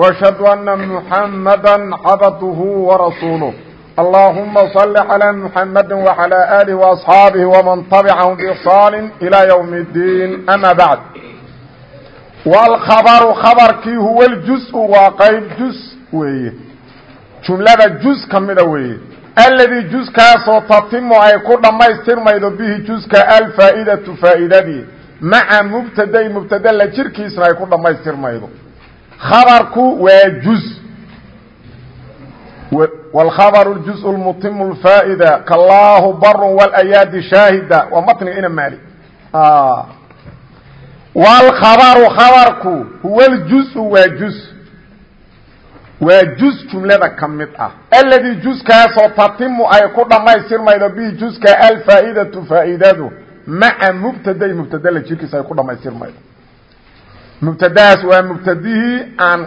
وأشهد أن محمدا عبده ورسوله اللهم صل على محمد وعلى آله وأصحاabه ومن تبعهم بإحsaan إلى يوم الدين أmا بعد wاlkhabru khabarkii huwa اljus waa qayb jus weeye jumlada jus ka mida weeye alladii juskaasoo tatimu ay ku dhammaystirmaydo bihi juska alfaa'idatu faa'idadii maca mubtadai mubtada la jirkiisna ay ku dhammaystirmaydo khabarku waa juz wاlkhabr اjuz اlmutim اfaa'ida kallaahu baru wاlayaadi shaahida waa matniga ina maali wاlkhabru khabarku huwa اljuزu waa juz waa juz jumlada ka mid ah aladii juzkaasoo tatimu ay ku dhammaystirmaydo bihi juzka alfaa'idatu faa'idadu maca mubtadai mubtada la jirkiisa ay ku dhammaystirmaydo mubtadahaas waa mubtadihii aan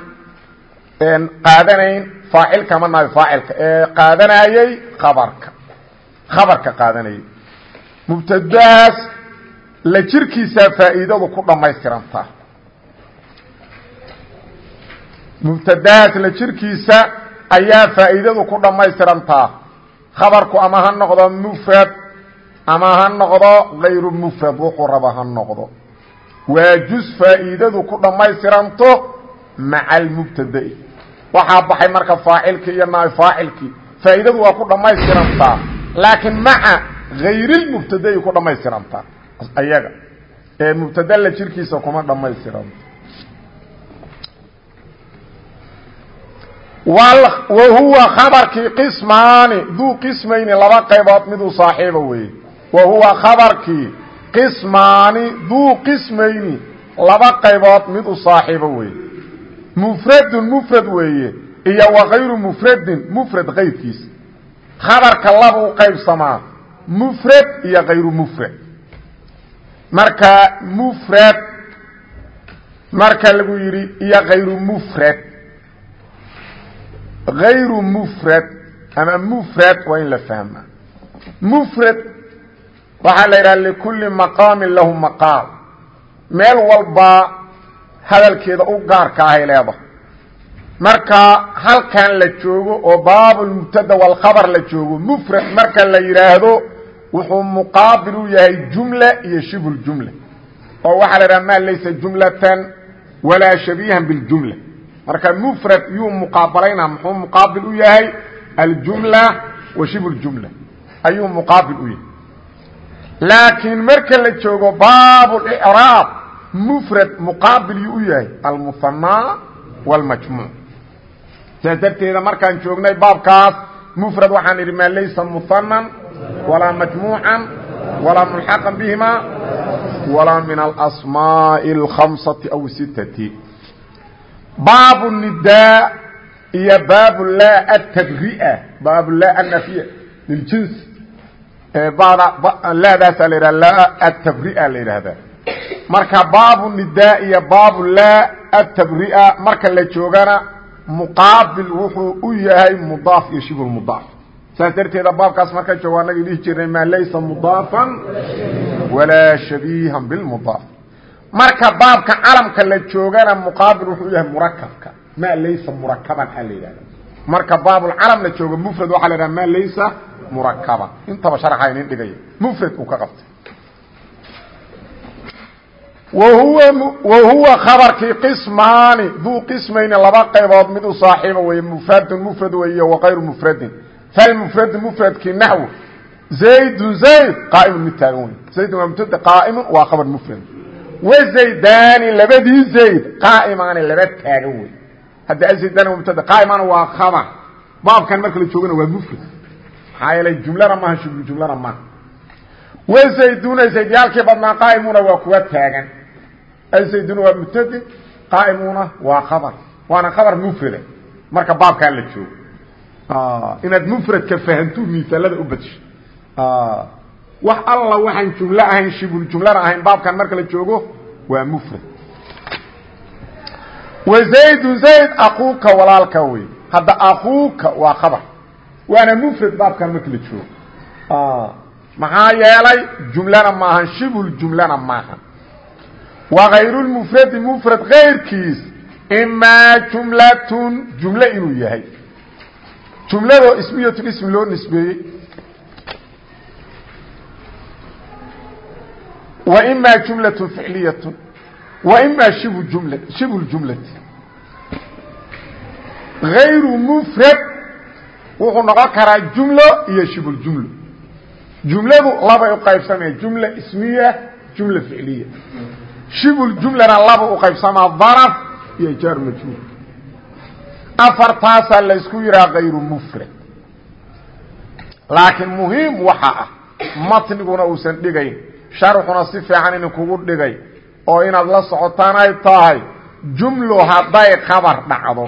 qaadanayn faacilka ma nahay faacilka ee qaadanayey kabarka khabarka qaadanayay. Mubtadahaas la jirkiisaa faa'iidadu ku dhammaystirantaa mubtadahaas la jirkiisa ayaa faa'iidadu ku dhammaystirantaa khabarku ama ha noqdo mufrad ama ha noqdo gayru mufrad wuxuu ha noqdo waa juz faa'iidadu ku dhammaystiranto maca almubtada'i waxaa baxay marka faacilkii iyo naai faacilkii. Faa'iidadu waa ku dhammaystirantaa laakiin maca hayrilmubtada'i ku dhammaystirantaa. Ayaga ee mubtada la jirkiisa kuma dhammaystiranto. Wa huwa khabarkii qismaani duu qismayni laba qismaani duu qismayni laba qaybood mid u saaxiibo weeye. Mufradun mufrad weeye iyo wa kayru mufradin mufrad kayrkiisa khabarka laba u qaybsamaa mufrad iyo kayru mufrad. Marka mufrad marka lagu yidhi iyo kayru mufrad. Kayru mufrad ama mufrad waa in la fahmaa. Mufrad waxaa la yidhaha likulli maqaamin lahu maqaal meel walbaa hadalkeeda u gaarka ahay leedahay. Marka halkan la joogo oo baabulmubtada walkhabar la joogo mufrad marka la yidhaahdo wuxuu muqaabil u yahay jumla iyo shibhuljumla oo waxaa la yidhaha maa laysa jumlatan walaa shabiihan biاljumla marka mufrad yuu muqaabalayna muxuu u yahay aljumla wa shibhuljumla ayuu muqaabil u yahay laakiin marka la joogo baabulcraab mufrad muqaabil yuu u yahay almuhanaa wاlmajmuuc saas darteeda markaan joognay baabkaas mufrad waxaan idhi maa laysa muhanan walaa majmuucan walaa mulxaqan bihima walaa min alasmaaءi اlkhamsati aw sitati baabu nidaa iyo baabu laa atabri'a baabu laa anafya liljins laadaasa la yidhaha laa atabria la yidhaahdaa. Marka baabu nidaa iyo baabu laa atabria marka la joogana muqaabil wuxuu u yahay mudaaf iyo shibhu mudaaf. Saas darteeda baabkaas marka joogo anagii dhihi jirnay maa laysa mudaafan walaa shabiihan bilmudaaf marka baabka calamka la joogana muqaabil wuxuu yahay murakabka maa laysa murakaban a la yidhahda marka baabulcalam la joogo mufrad waxaa la yidhaha maa laysa intaba sharxa inin dhigaya mufrad uu ka qabtay. Wa huwa khabarkii qismaani duu qismayni laba qaybood mid u saaxiiba weeye mufradun mufrad weeye wa kayru mufradin. Falmufradu mufradkii naxwu zaydun zayd qaa'imun mid taagan wey zaydun waa mubtada qaa'imun waa khabar mufrad. Wa zaydaani labadii zayd qaa'imaani wey hadda waa mubtada. Qaa'imaana waa khabar baabkan marka la joogana waa mufrad. Maxaa yeelay jumlana maaha shiblu jumlana maaha. Wazayduna zaydyaalkii badnaa qaa'imuna waa kuwa taagan. Azayduna waa mubtade qaa'imuuna waa khabar. Waana khabar mufrada marka baabkaa la joogo. Inaad mfradka fahantuu miaalada u badsho wax alla waxaan jumlo ahayn shibul jumlana ahayn baabkan marka la joogo waa mfrad wazaydun zayd akuuka walaalka wey. Hadda akuuka waa khabar. Waana mfrad baabkan marka la joogo. Maxaa yeelay jumlana maahan shibul jumlana maahan وغayr mfradi mfrad kayrkiis imaa jumlatun jumle inuu yahay. Jumladoo ismiyatun ismi loo nisbeeyey. Wa imaa jumlatun ficliyatun jumla shibhu ljumlati غayru mfrad wuxuu noqon karaa jumlo iyo shibhuljumlo jumladu labay u qaybsamaya jumla ismiya jumla ficliya. Shibljumlana laba u qaybsamaa daraf iyo jaar majhuul afartaasaa laysku yihaa kayru mufrad. Laakiin muhiim waxa ah matniguna uusan dhigayn sharxuna si fiican inin kugu dhigay oo inaad la socotaan ay tahay jumlo hadday khabar dhacdo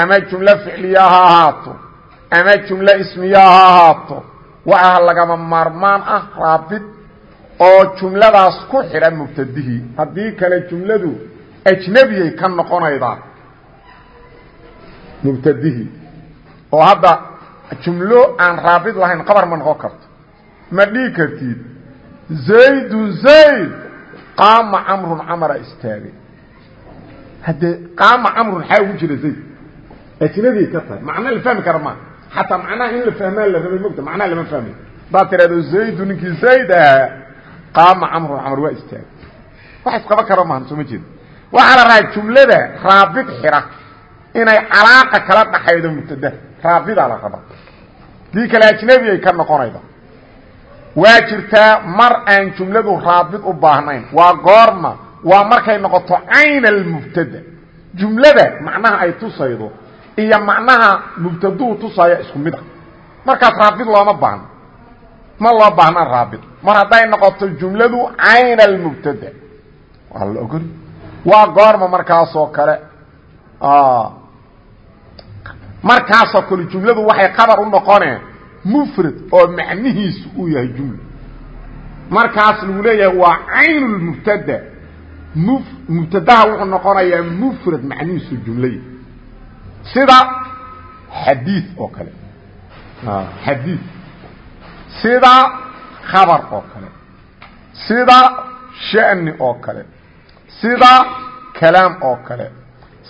ama jumlo ficliya ha ahaato ama jumlo ismiya ha ahaato waxa lagama maarmaan ah raabid oo jumladaas ku xidha mubtadihii haddii kale jumladu ajnebiyay ka noqonaydaa mubtadihii oo hadda jumlo aan raabid lahayn qabar ma noqon karto. Ma dhigi kartid zaydun zayd qaama camrun camara istaagay. Haddee qaama camrun xaa ugu jira zayd? Ajnebiyay ka tahay. Macna la fahmi kara maa xataa macnaha in la fahmaa la rabay mogta macnaha lama fahmay hadaad tiraahdo zaydu ninkii zayd ahaa. Qaama camrun camr waa istaagay. Wax isqaba karo maahan soo ma jeeda waxaa la rahaa jumlada raabid xira inay calaaqa kala dhaxaydo mubtada. Raabidaa la rabaa dii kale ajnebi ay ka noqonayda waa jirtaa mar aan jumladu raabid u baahnayn. Waa goorma. Waa markay noqoto cayn almubtada jumlada macnaha ay tusaydo iyo macnaha mubtaduu tusaya isku mid a markaas raabid looma baahno ma loo baahna raabid? Mar hadday noqoto jumladu cayn almubtada waa la ogoli waa goorma markaasoo kale. Markaasoo kale jumladu waxay qabar u noqoneen mufrad oo macnihiisu uu yahay jumla. Markaas lagu leeyahay waa cayn lmubtada m mubtadaha wuxuu noqonayaa mufrad macnihiisu jumlay. Sida xadiid oo kale. Xadiid sida khabar oo kale. Sida shani oo kale. Sida kalaam oo kale.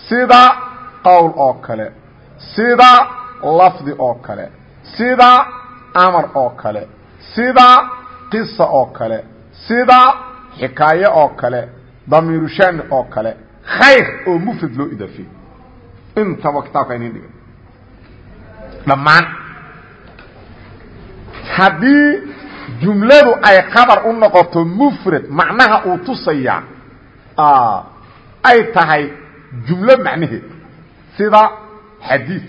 Sida qowl oo kale. Sida lafdi oo kale sida amar oo kale sida qisa oo kale sida xikaaye oo kale damiiru shani oo kale khayr oo mufrad loo idaafey intaba kitaabka inin dhiga dhammaan. Haddii jumladu ay qabar u noqoto mufrad macnaha uu tusaya ay tahay jumlo macnaheed sida xadiid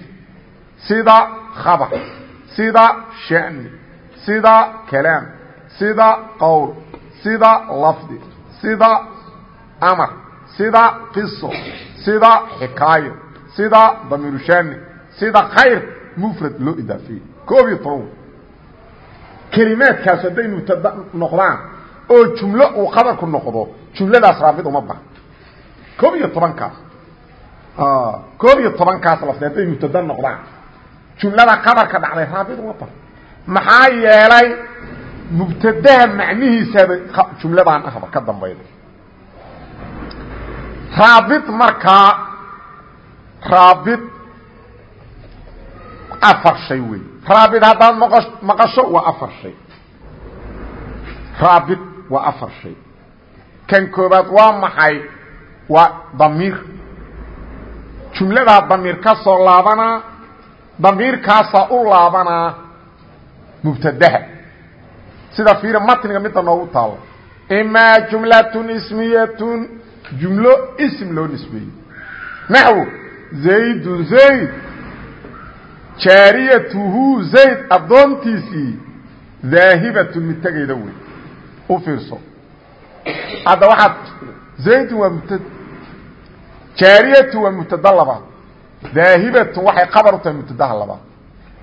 sida khabar sida shani sida kalaam sida qowl sida lafdi sida amar sida qiso sida xikaayo sida damiiru shani sida khayr mufrad loo idaafeeyey koob iyo toban kelimaadkaas hadday mubtada noqdaan oo jumlo uu qabarku noqdo jumladaas raabid uma baahan. Koob iyo tobankaas. Koob iyo tobankaas lafdi hadday mubtada noqdaan jumlada qabarka dhacday raabid baahan maxaa yeelay mubtadaha macnihiisaba jumladaan ahba ka dambayda raabid markaa raabid afar shay wey raabid haddaad maq maqasho waa afar shay. Raabid waa afar shay. Kan koobaad waa maxay? Waa damiir. Jumladaa damiir ka soo laabanaa damiirkaasaa u laabanaa mubtadaha. Sida fiira matniga midda noogu taalo. Imaa jumlatun ismiyatun. Jumlo ism loo nisbeeyey. Naxwo zaydun zayd. Jaariyatuhu zayd addoontiisii daahibatun mid tegayda wey u fiirso. Hadda waxaad zaydun waa mubtada jaariyatu waa mubtada labaad daahibatun waxay qabar u tahay mubtadaha labaad.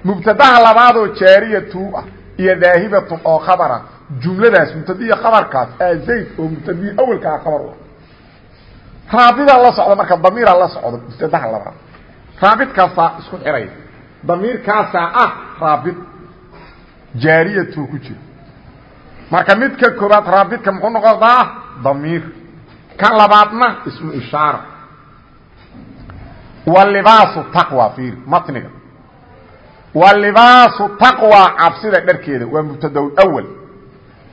Mubtadaha labaadoo jaariyatu ah iyo daahibatun oo khabara jumladaas mubtadiya khabarkaas aa zayd oo mubtadiyi awelkaa khabar u ah. Raabidaa la socda marka damiira la socdo mubtadaha labaad. Raabidkaasaa isku xiraya damiirkaasaa ah raabid jaariyatu ku jiro marka midka koobaad raabidka muxuu noqodaa damiir. Kan labaadna ismu ishaara walibaasu taqwa fiir matniga. Walibaasu taqwa cabsida dharkeeda waa mubtadaw awal.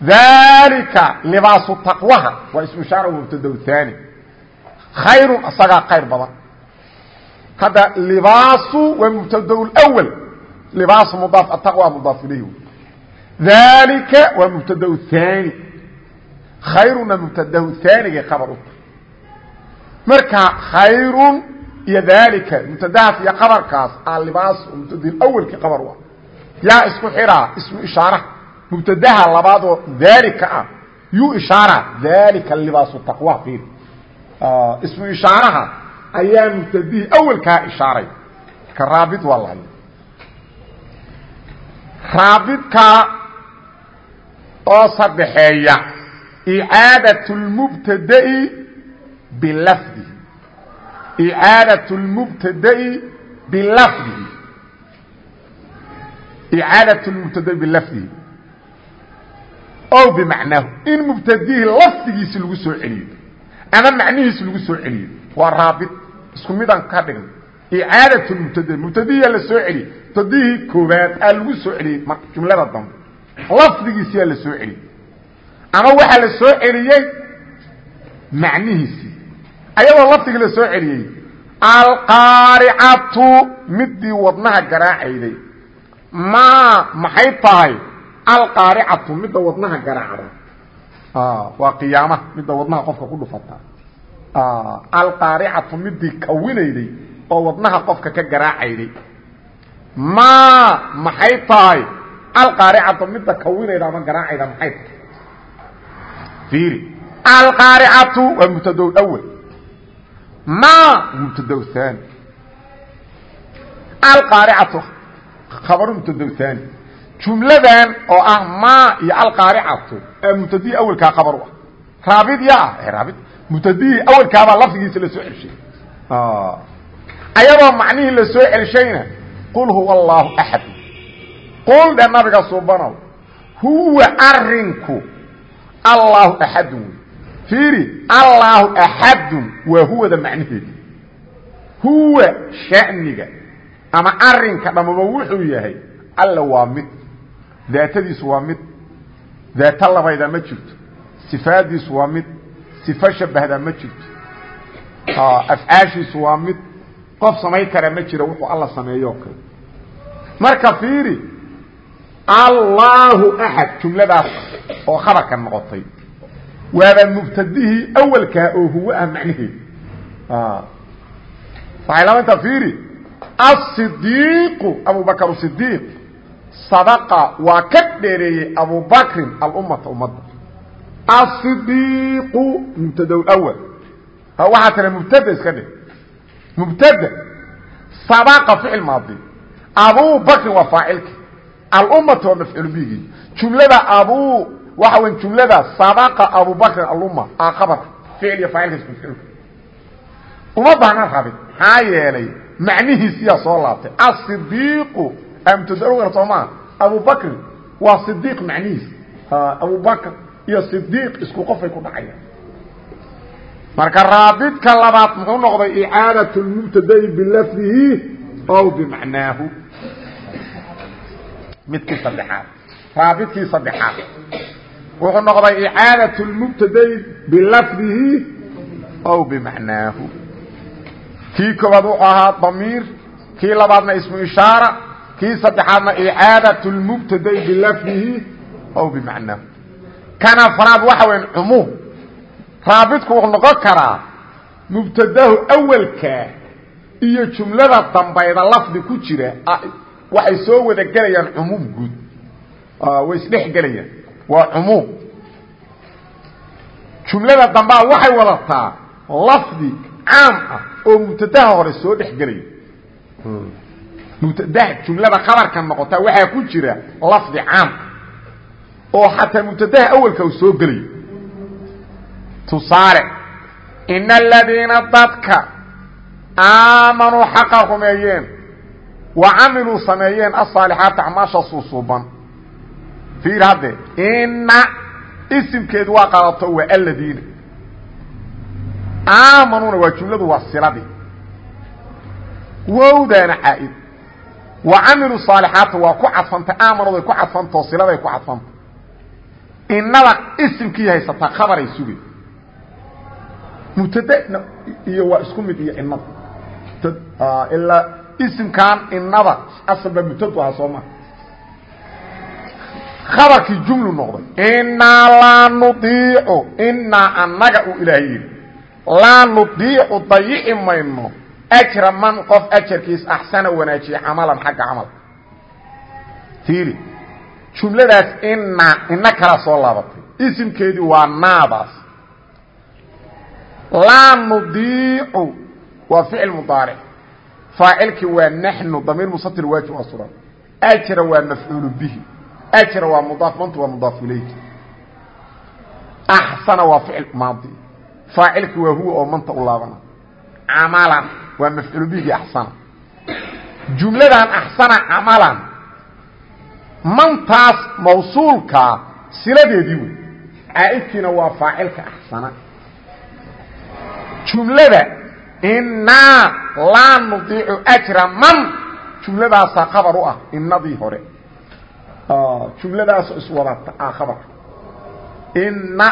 Dalika libaasu taqwaha waa ismu ishaara mubtadaw haani khayrun isagaa khayr badan. Hadda libaasu waa mubtadaw awal. Libaasu mudaaf ataqwa mudaaf ilayh dalika waa mubtadaw haani khayruna mubtadahu haanigay khabar u tahay. Marka khayrun iyo dalika mubtadahaas iyo qabarkaas mubtadi awelkii qabar u ah yaa isku xiraa ismu ishaaraha mubtadaha labaadoo dalika ah yuu ishaara dalika libaasu taqwa fiir. Ismu ishaaraha ayaa mubtadihii awelkaa ishaaray. Ka raabid waa lahay. Raabidka oo sadexeeya icaadaة اlmubtada'i bilafdihi icaadaة اlmubtada'i bilafdihi icaadaة اlmubtada'i bilafdihi ow bimacnaahu in mubtadihii lafdigiisi lagu soo celiyo ama macnihiisi lagu soo celiyo waa raabit isku midaan ka dhigna icaadaة اmubtada mubtadihiyaa la soo celiyey mubtadihii koobaad aa lagu soo celiyey jumlada dambe lafdigiisiyaa la soo celiyey ama waxaa la soo celiyey macnihiisii ayadoo lafdigii la soo celiyey alqaaricatu midii wadnaha garaacayday. Ma maxay tahay? Alqaaricatu midda wadnaha garaacda. Waa qiyaamaha midda wadnaha qofka ku dhufata. Alqaaricatu midii kawinayday oo wadnaha qofka ka garaacayday. Ma maxay tahay? Alqaaricatu midda kawinayda ama garaacayda maxay tahay? Alqaaricatu waa mubtado awel ma mubtado haani alqaaricatu khabaru mubtado haani jumladan oo ah ma iyo alqaaricatu ee mubtadihii awelkaa khabar u ah raabid ya ah raabid mubtadihii awelkaabaa lafdigiisa la soo celshay ayadoo macnihii la soo celshayna qul huwa allaahu axad qul dhe nabiga subanow huwa arinku allahu axadun wey fiiri allahu axadun waa huwada macnaheedi. Huwa shaniga ama arinka dhammaba wuxuu yahay alla waa mid. Daatadiisu waa mid. Daato labayda ma jirto. Sifaadiisu waa mid. Sifo shabahda ma jirto. Afcaashiisu waa mid. Qof samayn kara ma jiro wuxuu alla sameeyo kale. Marka fiiri allahu axad jumladaas oo khabarka noqotay waaba mubtadihii awalkaa oo huwo ah macnaheedu waxay labantaa fiiri asidiiqu abubakr sidiiq sadaqa waa ka dheereeyey abubakrin alummata ummadda asidiiqu mubtada awal waxaa tira mubtada iska dhig mubtada sabaqa ficil maadi abubakrin waa faacilki alummata waa mafcuul bigi jumlada abu waxa weyn jumlada sabaqa abubakrin alumma aa qabarka ficil iyo faacilkiis mafcuulka uma baahna rabin maxaa yeelay macnihiisiyaa soo laabtay. Asidiiqu amtodalgar soomaa abubakrin waa sidiiq macnihiis. Abubakr iyo sidiiq isku qofay ku dhacayaan marka raabidka labaad muxuu noqday icaadaة اlmubtadai bilafdihi ow bimacnaahu. Midkii saddexaad raabidkii saddexaad wuxuu noqday icaadaة اlmubtadai bilafdihi ow bimacnaahu kii koobaad wuxuu ahaa damiir kii labaadna ismu ishaara kii saddexaadna icaadaة اlmubtadai bilafdihi ow bimacnaahu kan afraad waxa weya cumuum raabidku wuxuu noqon karaa mubtadahu awalka iyo jumlada dambayda lafdi ku jira waxay soo wada gelayaan cumuum guud way isdhex gelayaan waa cumuum. Jumlada dambaa waxay wadataa lafdi caam ah oo mubtadaha hore soo dhex gelaya mubtadaha jumlada khabarka noqota waxaa ku jira lafdi caam oo xataa mubtadaha awalka uu soo gelayo. Tusaale in aladiina dadka aamanuu xaqa rumeeyeen wa camiluu sameeyeen asaalixaata acmaasha suusuuban fiir hadde ina isimkeedu waa qaadato waa aladiina aamanuuna waa jumladu waa siladii wowdaana caaid. Wa camilu saalixaata waa ku cadfantay aamanood ay ku cadfantao siladay ku cadfanta inada isimkii haysataa khabaray sugay mubtad iyo waa isku mid iyo inada ilaa isimkan inada asalba mubtadu aha soo maa khabarkii jumlu noqday. Inaa laa nudiicu inaa annaga uu ilaahay yidhi. Laa nudiicu dayici mayno. Ajra man qof ajarkiis axsana wanaajiye camalan xagga camalka fiiri jumladaas ina ina kala soo laabatay. Isimkeedii waa naadaas laa nudiicu waa ficil mudaaric. Faacilkii waa naxnu damiir musatir waajib waa suran ajra waa mafcuulu bihi ajra waa mudaaf mantu waa mudaaf ilayki axsana waa ficil maadi faacilkii waa huwa oo manta u laabana camalan waa mafcuul bihii axsana jumladan axsana camalan mantaas mawsuulkaa siladeedii wey caa'idkiina waa faacilka axsana jumlada inaa laa nudiicu ajra man jumladaasaa khabar u ah inadii hore jumladaasoo iswadata ah khabarka ina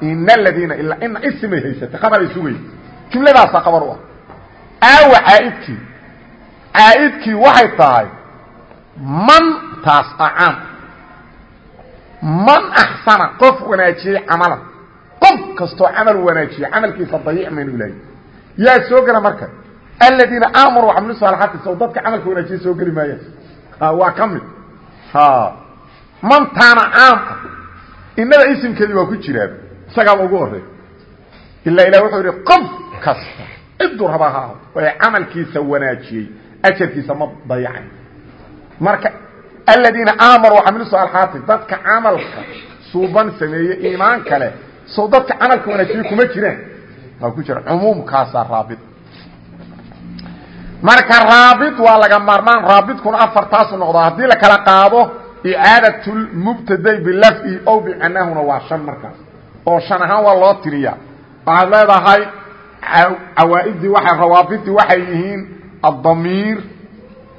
ina aladiina ilaa ina isimay haysatay khabaray sugay jumladaasaa khabar u ah aawa caa'idkii caa'idkii waxay tahay man taas acaam man axsana qof wanaajiyey camalan qof kastoo camal wanaajiye camalkiisa dayic maynu ilaahay yaa soo gela marka aladiina aamanuu camilu saalaxaati sow dadka camalka wanaajiye soo geli maayaan waa ka mid mantaana caam ah. Inada isimkeedii waa ku jiraan. Isagaaba ugu horeey ilaa ilah wuxuu yidhi qof kasta. Ciduu raba ha aho ee camalkiisa wanaajiyey. Ajarkiisa ma dayacayn marka aladiina aamanuu camilu saalaxaati dadka camalka suuban sameeye iimaan kale sow dadka camalka wanaajiyey kuma jiraan. Waa ku jira cumuumkaasaa raabit marka raabit waa laga maarmaan raabidkuna afartaasu noqdaa haddii la kala qaado icaadaة mubtaday bilafdihi ow bicanaahuna waa shan markaas oo shan ahaan waa loo tiriya waxaad leedahay cawaaidii waa rawaabidii waxay yihiin aلdamiir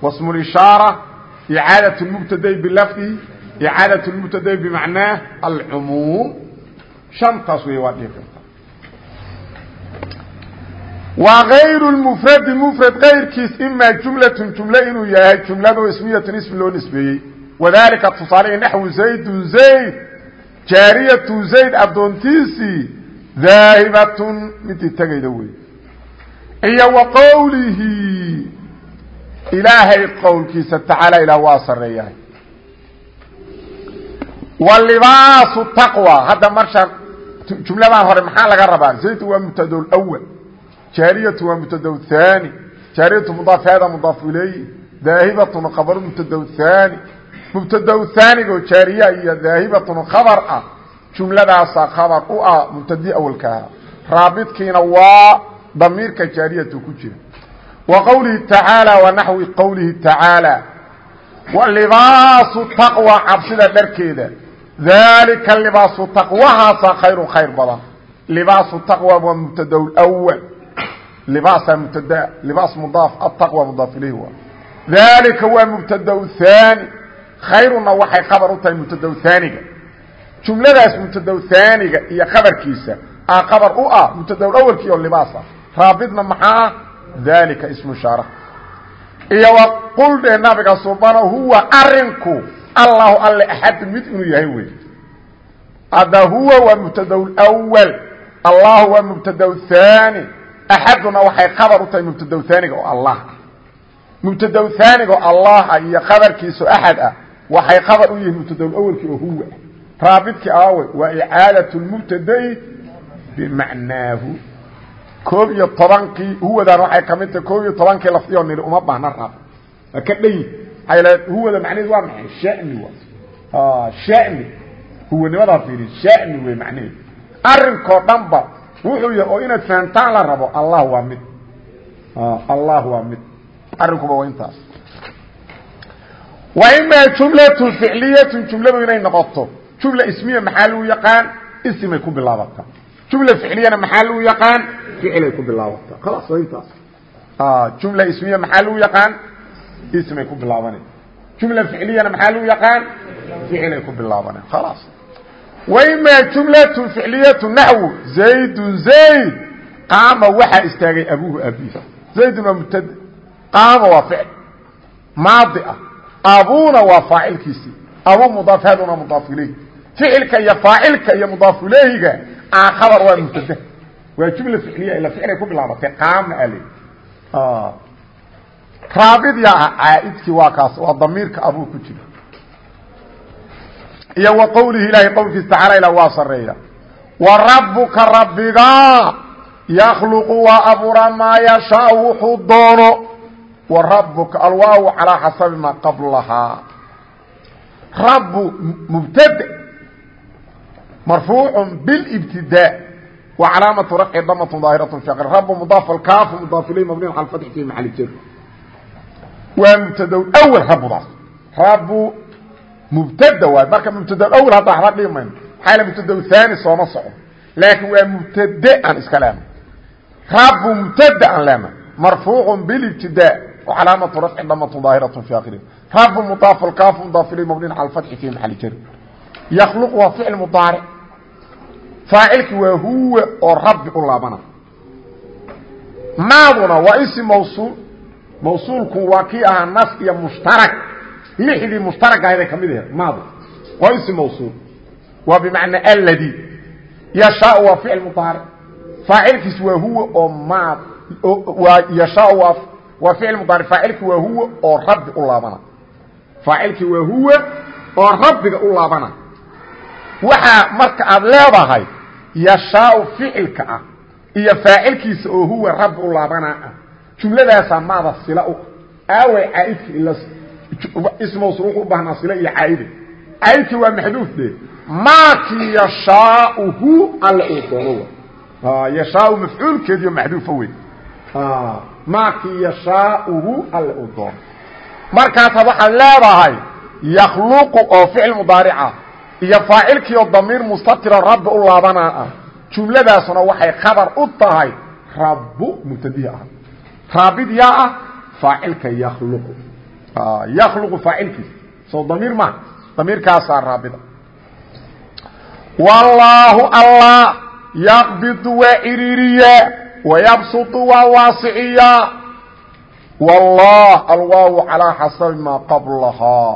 wasmu اishaarة icaadaة mubtaday bilafdihi icaadaة mubtaday bimacnaah alcumuum shantaas wey waa dhihi karta wa غayru mfradi mfrad kayrkiis ima jumlaة jumle inuu yahay jumlado ismiyat ismi loo nisbeeyey. Wadalika tusaale naxwu zaydun zayd jaariyatu zayd addoontiisii daahibatun midii tegayda wey iyo wa qowlihi ilaahay qowlkiisa tacaala ilaah waa sareeyahay wa libaasu taqwa hadda marsha jumladan hore maxaa laga rabaa? Zaydun waa mubtado lwal jaariyatu waa mubtado haani jaariyatu mudaaf hada mudaaf ilayhi daahibatun khabaru mubtado haani mubtado haanigo jaariya iyo daahibatun khabar ah. Jumladaasaa khabar u ah mubtadii awalkaaha raabidkiina waa damiirka jaariyatu ku jira. Wa qowlihi tacaalى wa naxwi qowlihi tacaalى wa libaasu taqwa cabsida dharkeeda. Daalika libaasu taqwahaasaa khayru khayr badan. Libaasu taqwa waa mubtada wal libaasaa mubtada libaas mudaaf ataqwa mudaaf ilayhi waa daalika waa mubtada haani khayruna waxay khabar u tahay mubtada haaniga jumladaas mubtada haaniga iyo khabarkiisa a khabar u ah mubtada awalkii oo libaasa raabidna maxaa dalika ismu shaara iyo wa qul dhee nabiga subana huwa arinku allahu alle axad mid inuu yahay wey hadda huwa waa mubtada wal allahu waa mubtada haani axaduna waxay khabar u tahay mubtada haaniga oo allah mubtada haaniga oo allah iyo khabarkiiso axad ah waxay khabar u yihiin mubtada awalkii oo huwa raabidkii aawe waa icaadaة اmubtadai bimacnaahu koob iyo tobankii huwadan waxay ka mid tahay koob iyo tobankii lafdiyo nili uma baahna raab waa ka yihi maaa huwada macnaheed waa maxay shani wa shani huwanimadaa fiiri shani wey macnaheed arrinkoo dhan ba wuxuu oo inaad fahamtaan la rabo allah waa mid. Allah waa mid. Arrinkuba waa intaas. Wa imaa jumlatun ficliyatun jumladu inay noqoto jumla ismiya maxaa lagu yaqaan? Ismay ku bilaabataa jumla ficliyana maxaa lagu yaqaan? Ficilay ku bilaabataa khalaas waa intaas. Jumla ismiya maxaa lagu yaqaan? Ismay ku bilaabanay jumla ficliyana maxaa lagu yaqaan? Ficilay ku bilaabanay khalaas waimaa jumlatu ficliyatu naxwu zaydun zayd qaama waxaa istaagay abuuhu abihi zaydun waa mubtade qaama waa ficil maadi ah abuuna waa faacilkiisii abuu mudaaf haduna mudaaf ilayh ficilka iyo faacilka iyo mudaaf ilayhiga aa khabar waa mubtade waa jumla ficliya ila ficilay ku bilaabatay qaama ale raabid yaa ah caaidkii waa kaas waa damiirka abuu ku jira iyo wa qowlihi ilaahay qowlkiisa tacaala ila waa sareeya wa rabbuka rabbiga yakhluqu waa abuuraa maa yashaau wuxuu doono. Wa rabuka alwaawu calaa xasabi maa qablahaa rabu mubtade marfuucu bilibtidaa wa calaamatu rafci damatun daahiratu fi rabu mudaaf alkaafu mudaaf ilayh mabniun cala fatxi fi maxali jar waa mubtado awel rabudaas rabu mubtada waay marka mubtada awel hadda waxba dhigi mayno maxaa yaele mubtada haani sooma soco. Laakiin waa mubtade aan iska leena rabu mubtada aan leena marfuucu bilibtidaa wacalaamatu rafci damatu daahiratu fi akhiri rabu mudaaf alkaafu mudaaf ilayh mabniun cala fatxi fi maxali jar yakhluq waa ficil mudaaric. Faacilki waa huwa oo rabbi u laabana. Maaduna waa isi mawsuul. Mawsuulku waa kii ahaa nas iyo mushtarak lixdii mushtaragahaday ka mid ahe maadu waa isi mawsuul. Waa bimacnaa aladi yashaa waa ficil mudaaric faacilkiis waa huwa oo maad waa yashaa waa ficil mudaaric faacilki waa huwa oo rabbi u laabana. Faacilki waa huwa oo rabbiga u laabana. Waxaa marka aad leedahay yashaau ficilka ah iyo faacilkiisa oo huwa rabbi u laabanaa ah. Jumladaasaa maada sila u. Aaway caaidka ila ismawsul wuxuu u baahnaa sila iyo caaide caaidkii waa maxduuf de maakii yashaauhu alla uu doono yashaau mafcuulkeediyo maxduufa wey maakii yashaauhu alla uu doono. Markaasa waxaad leedahay yakhluqu oo ficil mudaarica iyo faacilkii oo damiir mustatira rabbi u laabanaa ah jumladaasuna waxay khabar u tahay rabbu mubtadihi ah. Raabid yaa ah faacilka yakhluqu yakhluqu faacilkiisa soo damiir ma damiirkaasaa raabida wallaahu allah yaqbidu waa ciriiriyaa wayabsudu waa waasiciyaa wallah alwaawu calaa xasabi maa qablahaa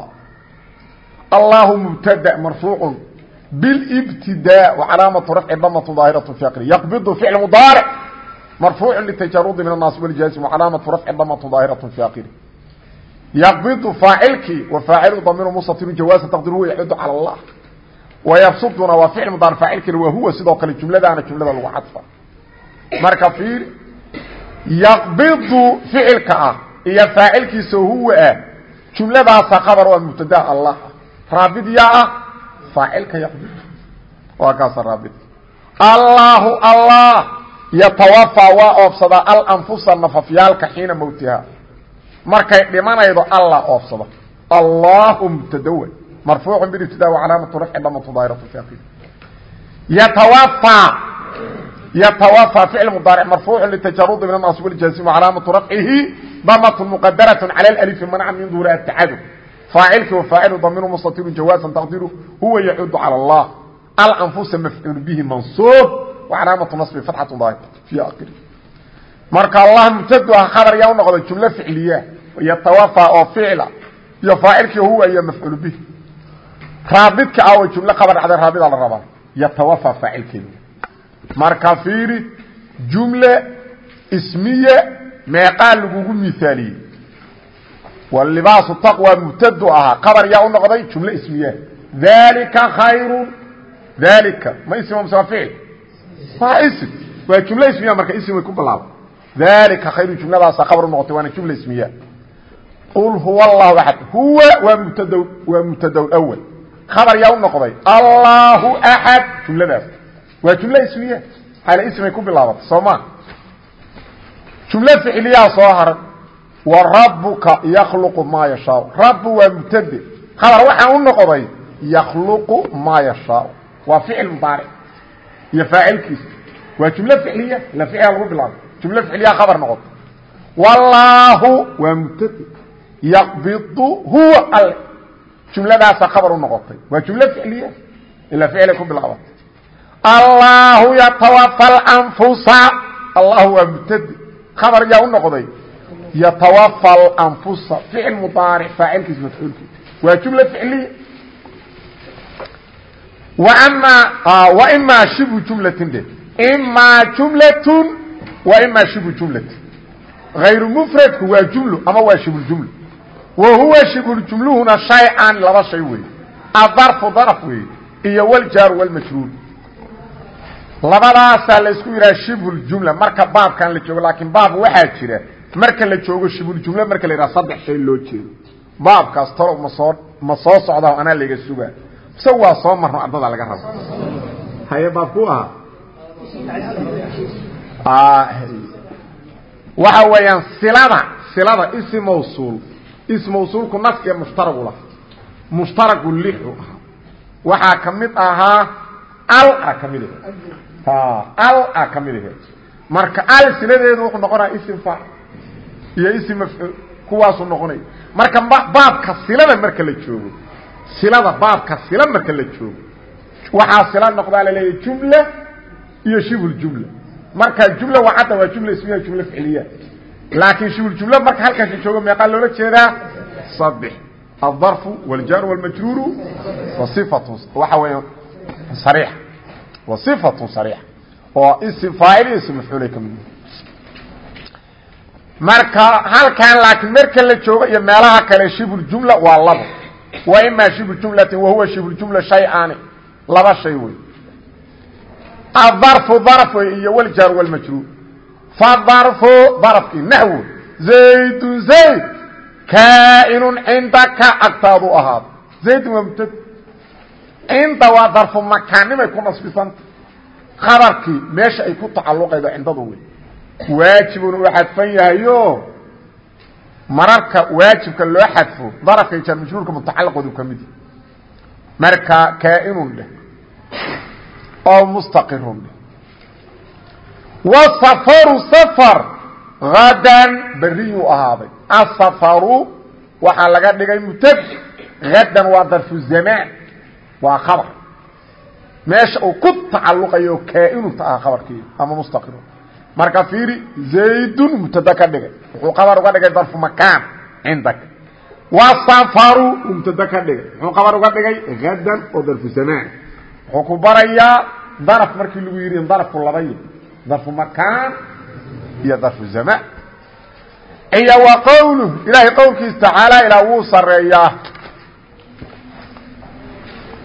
allahu mubtada marfuucu bilibtidaa wacalaamatu rafci damatu daahiratu fi akri yaqbidu ficl mudaaric marfuucu litajarudi min annaas waljaasim wacalaamatu rafci damatu daahiratu fi akiri yaqbidu faacilkii wa faacilu damiru mustatiru jawaasa taqdir huwa yaxudu cala allah wayabsuduna waa ficl mudaaric faacilkiina waa huwa sidoo kale jumladaana jumlada lagu cadfa marka fiir yaqbidu ficilka ah iyo faacilkiisa huwa ah jumladaasa khabar waa mubtada allah raabid yaa ah faacilka yaqbid waa kaasa raabid allaahu allah yatawafaa waa oofsadaa alanfusa nafafyaalka xiina mowtihaa markay dhimanaydo alla oofsado. Allahu mubtadawa marfuucu bibtida calaamatu rafci damatu daahiratu shaaqi yatawafa yatawafa ficl mudaaric marfuucu litajarudi min anasib aljasim calaamatu rafcihi damatu muqadarat cala alif manca min duuri atacadub faacilki wafaacilu damiru mustatiru jawaasan taqdiru huwa yacuudu cala allah. Alanfusa mafcuul bihi mansuub wacalaamatu nasbi fatxatu daahir fi aqiri marka allah mubtadu ah khabar yaa u noqda jumlo ficliya ytawafaa oo ficla iyo faacilkii huwa iyo mafcuul bih. Raabidka ah awa jumlo qaba dhacda raabidaa la rabaa yatawafaa faacilkeedu marka fiiri jumle ismiye meeqaa lagugu miaaliyey walibaasu taqwa mubtadu ahaa qabar yaa u noqday jumle ismiye. Daalika khayru daalika ma isma mse waa ficil waa ism waa jumle ismiya marka ism way ku bilaaba daalika khayru jumladaasa qabar u noqotay waana jumle ismiya qul huwa allahu axad huwa waa mubtad waa mubtadaw awal khabar yaa u noqday allahu axad jumladaas waa jumlo ismiye al ismay ku bilaabatay soo ma jumlo ficliyaa soo haray wa rabuka yakluqu maa yashaau rabu waa mubtade khabar waxaa u noqday yakluqu maa yashaau waa ficil mudaaric iyo faacilkiisa waa jumlo ficliya ila ficila lagu bilaabay jumlo ficliya khabar noqoto wallaahu waa mubtade yaqbidu huwa alle jumladaasa khabar u noqotay. Waa jumlo ficliya. Ila ficilay ku bilaabatay allahu yatawafa alanfusa allahu waa mubtade khabar yaa u noqday. Yatawafa alanfusa ficil mudaaric faacilkiisa mafcuulkiisa waa jumla ficliya. Ima shibhu jumlatin dhe imaa jumlatun wa imaa shibhu jumlatin. Hayru mufradku waa jumlo ama waa shibhuljumlo wa huwa shibhuljumluhuna shay-an laba shay weeye adarfu darf weeye iyo waljaaru walmajruur labadaasaa la isku yidhaha shibhuljumla marka baabkan la joogo laakiin baab waxaa jira marka la joogo shibhuljumla marka la yidhaha saddex shay loo jeedo baabkaas talo masoo ma soo socdaa anaa layga sugaa se waa soo marno ardada laga rabo haye baabku ahaa waxa weeyaan silada silada ism mawsuul ism mawsuulku naskiya mushtaragu lixu ahaa. Waxaa ka mid ahaa al a ka mid ahe al a ka mid ahe marka al siladeedu wuxuu noqonaya ism fac iyo ism mafcuul kuwaasuu noqonaya. Marka baabka silada marka la joogo silada baabka sila marka la joogo waxaa sila noqdaa laleeyahy jumla iyo shibhuljumla marka jumla wacadda waa jumla ismiya jumla ficliya laakiin shibhuljumla marka halkaasi joogo meeqaa loola jeedaa saddex aldarfu wاljar wاlmajruuru wa صifatu waxa weya sariixa wa صifatu sariixa oo ism faacil iyo ism mafcuulay ka mid marka halkan laakiin marka la joogo iyo meelaha kale shibhuljumla waa labo وإma شiب جuملة وhuوa شiب جuملة شhayani laba shay wey الضرف ضرف wey iyo wljar wاlmajrوur fadarfu darafkii naxwo zaydun zayd kaainun cindaka agtaadu ahaado zaydun waa mubtad cinda waa darfu makaannimay ku nasbisanta khabarkii meesha ay ku tacalluqaydo cindadu wey waajibun uu xadfan yahayo mararka waajibka loo xadfo darafka ijaar majruurka mutacalliqoodu ka mid marka kaainun dheh oo mustaqirun dheh wasafaru safar. Hadan beriyuu ahaaday. Asafaru waxaa laga dhigay mutad hadan waa darfu zamaan waa khabar. Meesha uu ku tacalluqayo kaainunta ah khabarkeeda ama mustaqirun marka fiiri zaydun mubtada ka dhigay. Wuxuu qabar uga dhigay darfu makaan cindaka wasafaru mubtada ka dhigay. Muxuu qabar uga dhigay hadan oo darfu zamaan wuxuu ku barayaa daraf markii lagu yidhi darafku laba yi darfu makaan iyo darfu zamaan iyo wa qowluh ilaahay qowlkiisa tacaala ilaa wuu sareeyaa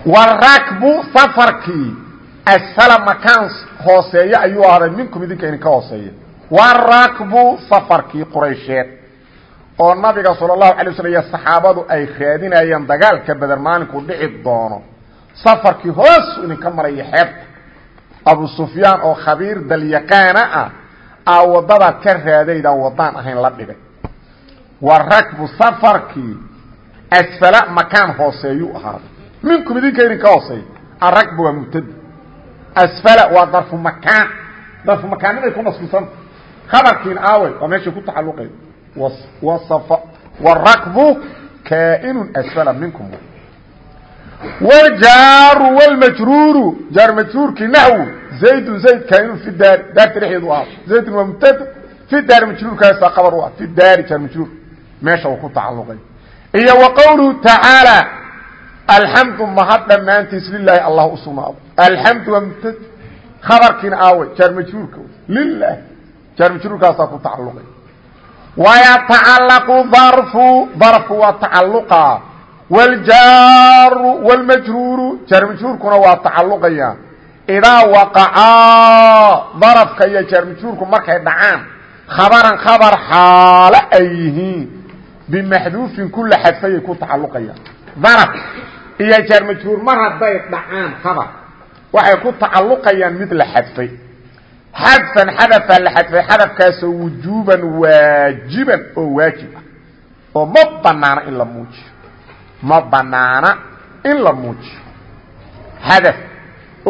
warakbu safarkii asfala makaan hooseeya ayuu ahaaday minkum idinka idinka hooseeya warakbu safarkii quraysheed oo nabiga sala allahu alay waslam iyo saxaabadu ay raadinayeen dagaalka beder maalinkuu dhici doono safarkii hoos idinka maraya xeebta abu sufyaan oo khabiir dalyaqaana ah aa waddadaad ka raadaydaan waddaan ahayn la dhigay. Warakbu safarkii asfala makaan hooseeyuu ahaaday minkum idinka idinka hooseeya arakbu waa mubtadi. Asfala waa darfu makaan. Darfu makaaniday ku nasbisanta khabarkiin aaway waa meeshay ku tacaluqay warakbu kaainun asfala minkum wljaaru wlmajruuru jaar majruurkii naxwu zaydun zayd kaainun fi daari daarta dhexeedu ahaado zaydun waa mubtada fi daari majruurkaasaa qabar u ah fi daari jaar majruur meesha uu ku tacalluqay iyo wa qowluhu tacaala alxamdu mahad dhammaantiis lilaahi allah u sugnaado alxamdu waa mubtada khabarkiina aaway jaar majruurka lilaahi jaar majruurkaasaa ku tacalluqay wayatacallaqu darfu darfku waa tacaluqa wاljaaru wاlmajruuru jaar majruurkuna waa tacaluqaya idaa waqacaa darafka iyo jaar majruurku markay dhacaan khabaran khabar xaalo ay yihiin bimaxduufin kula xadfayay ku tacalluqayaan daraf iyo jaarmajhuur mar hadday dhacaan khabar waxay ku tacalluqayaan mid la xadfay xadfan xadafaa la xadfay xadafkaasoo wujuuban waajiban oo waajib ah oo ma banaana in la muujiyo ma banaana in la muujiyo. Xadaf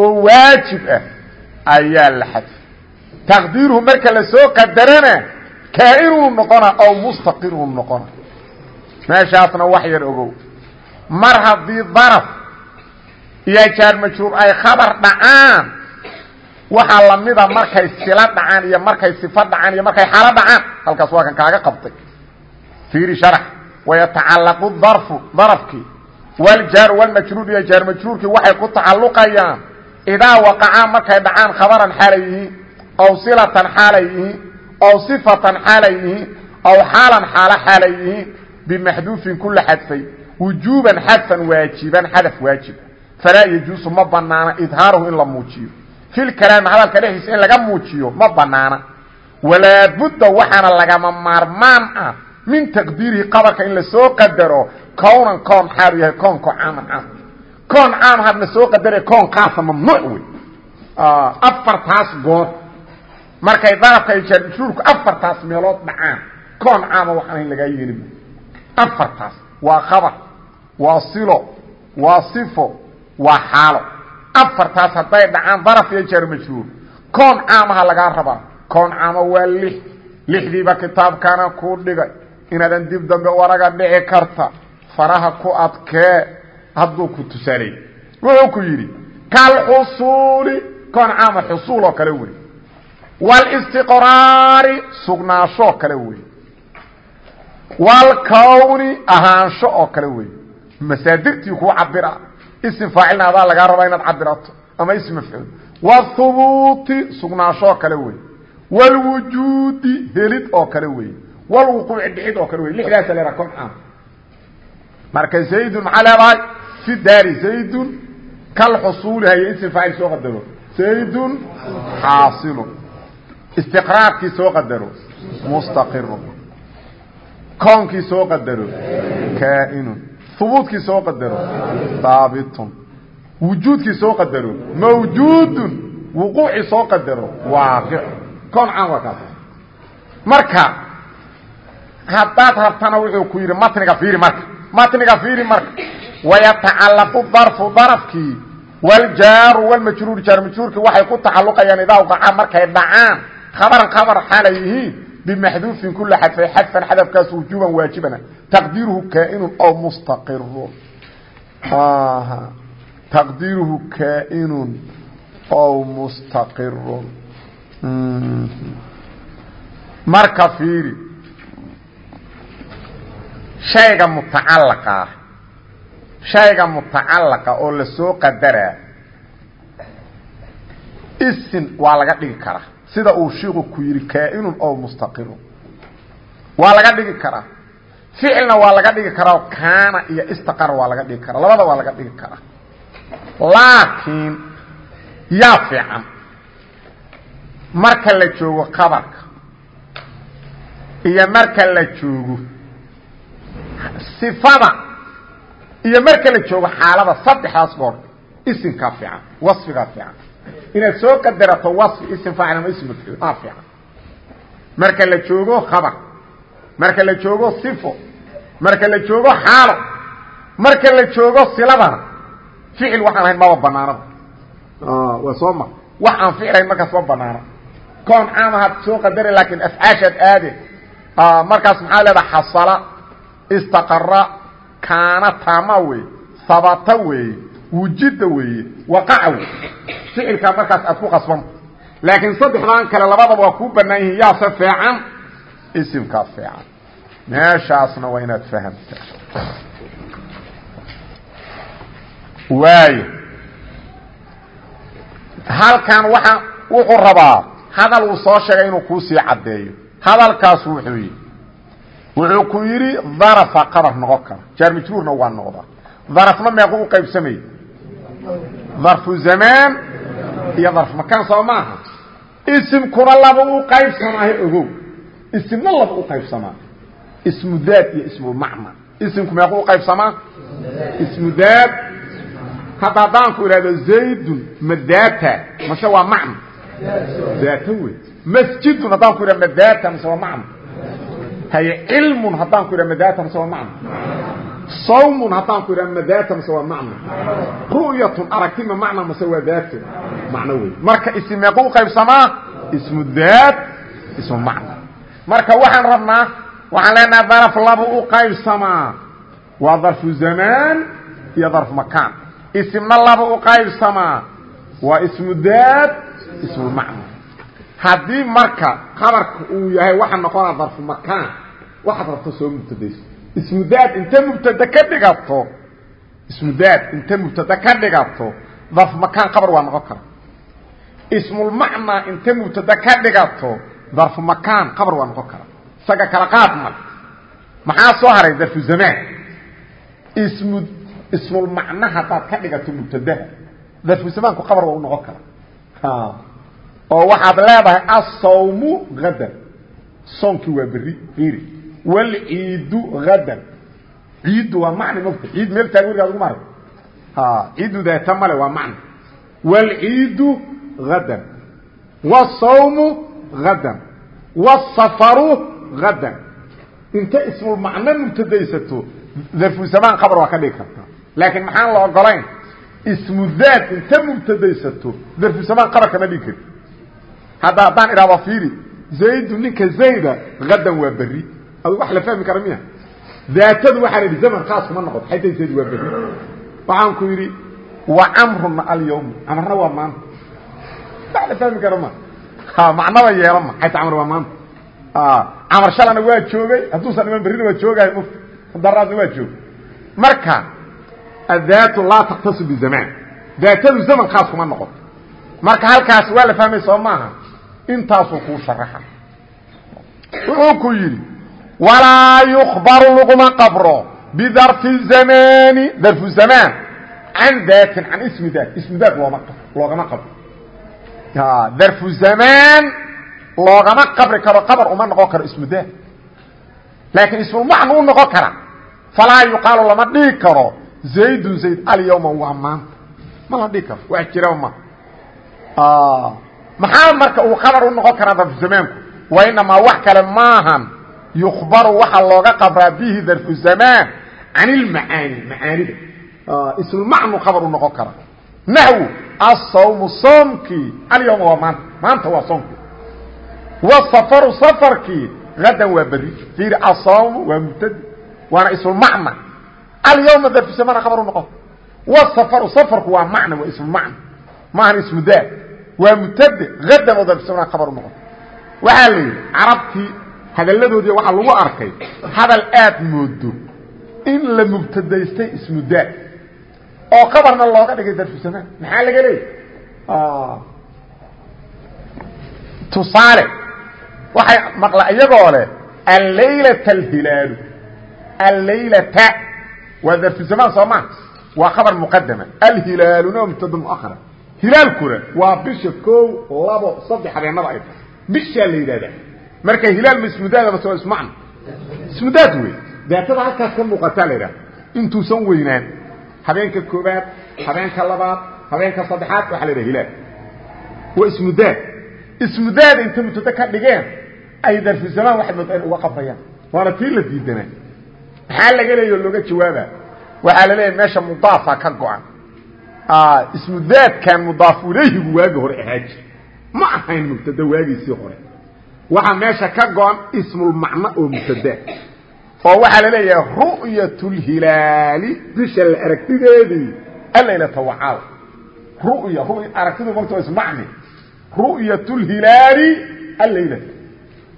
oo waajib ah ayaa la xadfay. Taqdiiruhu marka la soo qadarana kaa'inuu noqona aw mustaqiruu noqona. Meeshaasna wax yar ogow. Mar haddii daraf iyo jaar majruur ay khabar dhacaan waxaa lamida markay sila dhacaan iyo markay sifo dhacaan iyo markay xaalo dhacaan. Halkaas waa kan kaaga qabtay. Fiiri sharax wayatacallaqu darfu darafkii waljaaru walmajruur iyo jaar majruurkii waxay ku tacalluqayaan idaa waqacaan markay dhacaan khabaran xaalay yihiin aw silatan xaalay yihiin aw sifatan xaalay yihiin aw xaalan xaalo xaalay yihiin bimaxduufin kula xadfay wujuuban xadfan waajiban xadaf waajiba falaa yajuusu ma banaana idhaaruhu in la muujiyo filkalaami hadalka dhexdiisa in laga muujiyo ma banaana min taqdiirihi qabarka in la soo qadaro kownan koon xaalu yahay koonko caaman caam koon caam hadna soo qadare koon kaasa mamnuuc wey afartaas goor. Markay darabka iyo jaarmajruurku afartaas meelood dhacaan. Koon caama waxaan ahayn lagaa yeeli afartaas waa khabar waa silo waa sifo waa xaalo. Afartaas hadday dhacaan daraf iyo jaar majruur koon caamaha lagaa rabaa. Koon caama waa lix. Lixdiiba kitaabkaana kuu inaadan dib dambe waraga dhici karta faraha ku adkee hadduu ku tusaalay wuxuu ku yidhi kalxusuuli koon caama xusuul oo kale wey walistiqraari sugnaashoo kale wey walkowni ahaansho oo kale wey masaadirtii kuu cabira ism faacilna adaa lagaa rabaa inaad cabirato ama ism mafcuul. Whubuuti sugnaashoo kale wey wlwujuudi helid oo kale wey wlwuquuci dhicid oo kale wey lixdaasa leedaha kon caam marka zaydun maxaa leedahay fi daari zaydun kalxusuuli haye ism faacil soo qadaro. Zaydun xaasilun istiqraarkii soo qadaro. Mustaqirun koonkii soo qadaro. Kaainun. Hubuudkii soo qadaro. Haabitun wujuudkii soo qadaro. Mawjuudun. Wuquucii soo qadaro. Waaqic koon caan waa kaas. Marka haddaad rabtana wuxuu ku yidhi matniga fiiri marka matniga fiiri marka. Wayatacallaqu darfu darafkii waljaaru walmajruur jaar majruurkii waxay ku tacalluqayaan idaa waqaca markay dhacaan khabaran khabar xaalay yihiin bmaxduufin kula xadfay xadfan xadafkaas wujuuban waajibana taqdiiruhu kaainun aw mustaqirun taqdiiruhu kaainun aw mustaqirun marka fiiri shayga mutacalaqa ah shayga mutacalaqa oo la soo qadaraa isin waa laga dhigi karaa sida uu shiiku ku yidhi kaainun oo mustaqirun waa laga dhigi karaa ficilna waa laga dhigi karaa kaana iyo istaqar waa laga dhigi karaa labada waa laga dhigi karaa laakiin yaa fiican. Marka la joogo qabarka iyo marka la joogo sifada iyo marka la joogo xaalada saddexdaas goor isimkaa fiican wasfigaa fiican. Inaad soo qadarato waصfi ism faacil ama ism mafcuul aa fiican. Marka la joogo khabar marka la joogo sifo marka la joogo xaalo marka la joogo siladana ficil waxaan ahayn maba banaanaba waa soo ma wax aan ficlayn markaas ma banaano koon caamahaad soo qadara laakiin afcaashaad aade markaas maxaa leedaha xasala istaqara kaana taama wey sabata weeye wujida weeye waqaca wey ficilkaa markaas aad ku qasbanta laakiin saddexdan kale labadaba waa kuu banaan yihiin. Yaase feecan isimkaa feecan meeshaasna waa inaad fahamta. Waayo halkan waa wuxuu rabaa hadal uu soo sheegay inuu kuusii caddeeyo. Hadalkaas wuxuu yidhi wuxuu ku yidhi darafa qabar noqon kara. Jaarmijruurna waa noqdaa darafna meequ u qaybsamaya darfu zamaan iyo darf makaan soo maaha isimkuna laba u qaybsamaayo ogow. Isimna laba u qaybsamaa. Ismu daad iyo ismulmacna isimku meequu u qaybsamaa? Ismu daad. Hadda haddaanku idhahdo zaydun ma daata mase waa macna daata wey masjidun haddaan ku idhah ma daata mase waa macna haye cilmun haddaan ku idhah ma daata mase waa macna. Sawmun haddaan ku idhah ma daata mase waa macna. Ru'yatun aragti ma macna mase waa daato macno wey marka isim meequu u qaybsamaa ismu daad ismu macna. Marka waxaan rabnaa waxaan leenaha daraf laba u qaybsamaa waa darfu zamaan iyo darfu makaan. Isimna laba u qaybsamaa waa ismu daad ismu macna. Haddii marka qabarka uu yahay waxa noqonaa darfu makaan waxaad rabto soo mubtadayso. Ismu daad inta mubtada ka dhigato ismu daad inta mubtada ka dhigato darfu makaan qabar waa noqon kara. Ismulmacnaa inta mubtada ka dhigato darfu makaan qabar waa noqon kara. Isaga kala qaad mal maxaa soo haray darfu zamaan? Ismu ismulmacna haddaad ka dhigato mubtadaha darfu zamaanku qabar waa u noqon kara. Oo waxaad leedahay asawmu hadan soonkii waa berri fiiri walciidu hadan ciiddu waa macni mogta ciid meel taag werigaad ugu maray. Ciiddu daata male waa macni. Walciidu hadan wasawmu hadan wasafaru hadan inta ismulmacno mubtadaysato darfu zamaan qabar waa ka dhigi kartaa laakiin maxaan la ogolayn ismu daad inta mubtadaysato darfu zamaan qabar kama dhigi karti. Hadda haddaan idhahdo fiiri. Zaydu ninka zayda hadan waa berri adu wax la fahmi kara miya? Daatadu waxaan idhi zaman khaas kuma noqoto. Zayd waa berri waxaan ku yidhi wa camruna alyawm. Camarna waa maanta. Wax la fahmi kara ma? Macnaba yeelama xayta camr waa maanta. Camar shalana waa joogay hadduusan iman berrina waa joogahay daraadna waa joogay. Marka addaatu laa takhtasu bizamaan. Daatadu zaman khaas kuma noqoto. Marka halkaas waa la fahmay soo maaha intaasuu kuu sharaxa wuxuu ku yidhi walaa yukbaru laguma qabro bidarfi zamaani darfu zamaan can daatin can ismi daat ismi daat looma loogama qabro darfu zamaan loogama qabri karo qabar uma noqon karo ismu daat laakiin ismulmacnu u noqon kara falaa yuqaalu lama dhihi karo zaydun zayd alyawma waa maanta ma la dhihi karo wax jiraba ma maxaa marka uu khabar u noqon karaa darfu zamaanku wa inamaa wax kale maahan yukbaru waxaa looga qabraa bihi darfu zamaan can ilmacaani macaanida. Ismulmacnu khabar u noqon kara. Naxwu asawmu soomkii alyawma waa maanta maanta waa soomkii wasafaru safarkii hadan waa beri. Fiiri asawmu waa mubtadi waana ismulmacna alyawma darfu zamaan khabar u noqon. Wasafaru safarku waa macna waa ismulmacna maahan ismu daa waa mubtade hadan oo darfu zamaan khabar u noqon. Waxaa la yidhi carabtii hadalladoodii waxaa lagu arkay hadal aad moodo in la mubtadaystay ismu daa oo qabarna looga dhigay darfu zamaan maxaa laga leeyay? Tusaale waxay maqla iyagoo leh allaylata alhilaalu. Allaylata waa darfu zamaan soo maa waa khabar muqadama alhilaaluna waa mubtada muahara hilaalkuna waa bisha koow labo saddex habeenada ay tahay. Bishaa la yidhahdaa marka hilaal ma ismudaada mase waa ismacna ismudaad wey. Daatada halkaas ka muuqataa la yidhaha. Intuusan weynaan. Habeenka koobaad habeenka labaad habeenka saddexaad waxaa la yidhaha hilaal. Waa ismudaad ismudaada inta mubtada ka dhigeen ay darfu zamaan waxay moodaan uga qabrayaan waana tii la diidanaa maxaa laga leeya looga jawaaba? Waxaa la leeyahay meesha mudaafa ka go-an. Ismudaadkan mudaaf ilayhigu waagi hore ahaa jir ma ahayn mubtada waagiisii hore waxaa meesha ka go-an ismulmacno oo mubtada. Oo waxaa la leeyahay ru'yat lhilaali bisha la aragtideedii alaylata wacaaw ru'ya aragtidu marta ismacni ru'yat lhilaali allaylata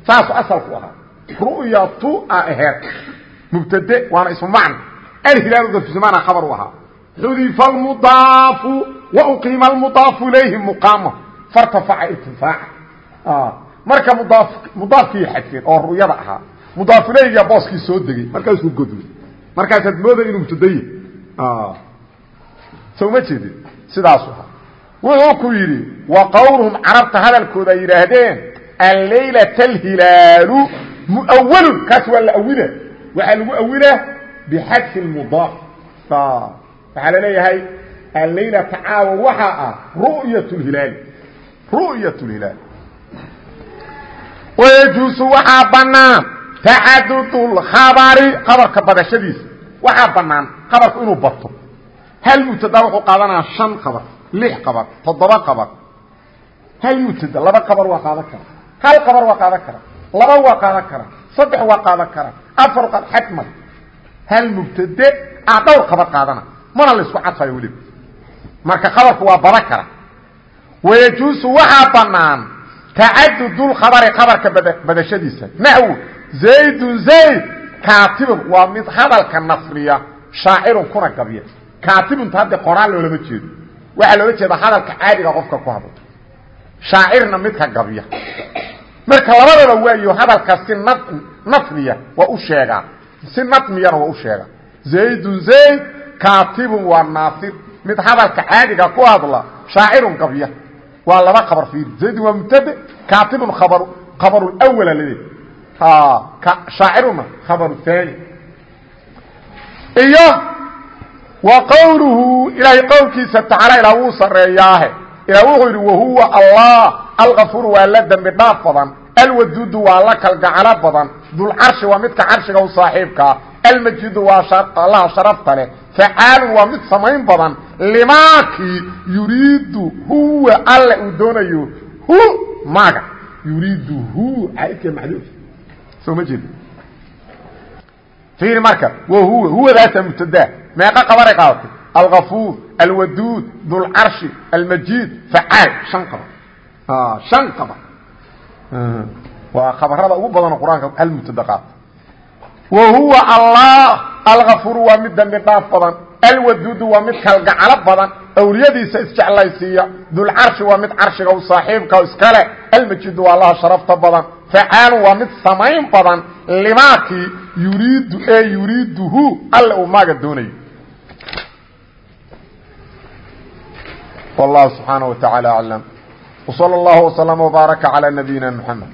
saasuu asalku ahaa. Ru'yatu a aheed. Mubtade waana ismu macna alhilaalu darfusamaana khabar ahaa. Xudifa almudaafu wa uqiima almudaafu ilayhi muqaama. Fartafaca irtifaaca marka mudaaf mudaafkii xadfeen oo ru'yada ahaa mudaaf ilayhiga booskii soo degay. Markaasuu godmay markaasaad mooday inuu mubtadaye soo ma jeedin? Sidaasu wuxuu ku yidhi wa qowluhum carabta hadalkooda ay yidhaahdeen allaylata alhilaalu muawalun kaas waa la awila. Waxaa lagu awilaa bixadfi mudaaf waxaa la leeyahay allaylata caawa waxaa ah ru'yat lhilaali ru'yat lhilaali wayajuusu waxaa bannaan. Tacadudulkhabari khabarka badashadiisa. Waxaa bannaan khabarku inuu bato hal mubtada wuxuu qaadanaya shan qabar lix qabar toddoba qabar hal mubtada laba qabar waa qaadan kara hal qabar waa qaadan kara laba waa qaadan kara saddex waa qaadan kara afar xadmad. Hal mubtade a dhowr qabar qaadana mana la isku cadfayo weliba. Marka khabarku waa badan kara wayajuusu waxaa bannaan tacadudulkhabari khabarka badashadiisa naxwu zaydun zayd kaatibun waa mid hadalka nasriya shaacirun kuna gabya kaatibunta hadde qoraan loolama jeedo waxaa loola jeeda hadalka caadiga qofka ku hadla shaacirna midka gabya marka labadaba waayo hadalka si nafniya waa u sheegaa si nadmiyana waa u sheegaa zaydun zayd kaatibun waa naasir mid hadalka caadiga ku hadla shaacirun gabya waa laba khabar fiiri zaydun waa mubtade kaatibun kabar khabarulawala laleey shaaciruna khabaru haani iyo wa qowluhu ilaahay qowlkiisa tacaala ilaa wuu sareeyaahe ilaa wuxuu yidhi wahuwa allah alkafuur waa la dembi dhaaf badan alwaduudu waa la kalgacalo badan dulcarshi waa midka carshiga u saaxiibkaa almajidu waa allaha sharafta leh facaalun waa mid samayn badan. Limaakii yuriidu huwa alle uu doonayo hu maaga. Yuriidu hu caaidka maxduuf soo ma jeed fiiri marka wahuwa huwadaasa mubtadaa meeqa qabaray qaadatay alkafuur alwaduud dulcarshi almajiid facaal shan qabar. Shan qabar. Waa khabarada ugu badanoo qur'aanka hal mubtada qaata wa huwa allah alkafuuru waa mid dambi dhaaf badan alwaduudu waa mid kalgacalo badan awliyadiisa isjeclaysiiya dulcarshi waa mid carshiga u saaxiibka iskale almajiidu waa allaha sharafta badan facaalu waa mid samayn badan limaakii yuriidu ee yuriiduhu alle uu maaga doonayo والله سبحانه وتعالى أعلم وصلى الله وسلم وبارك على نبينا محمد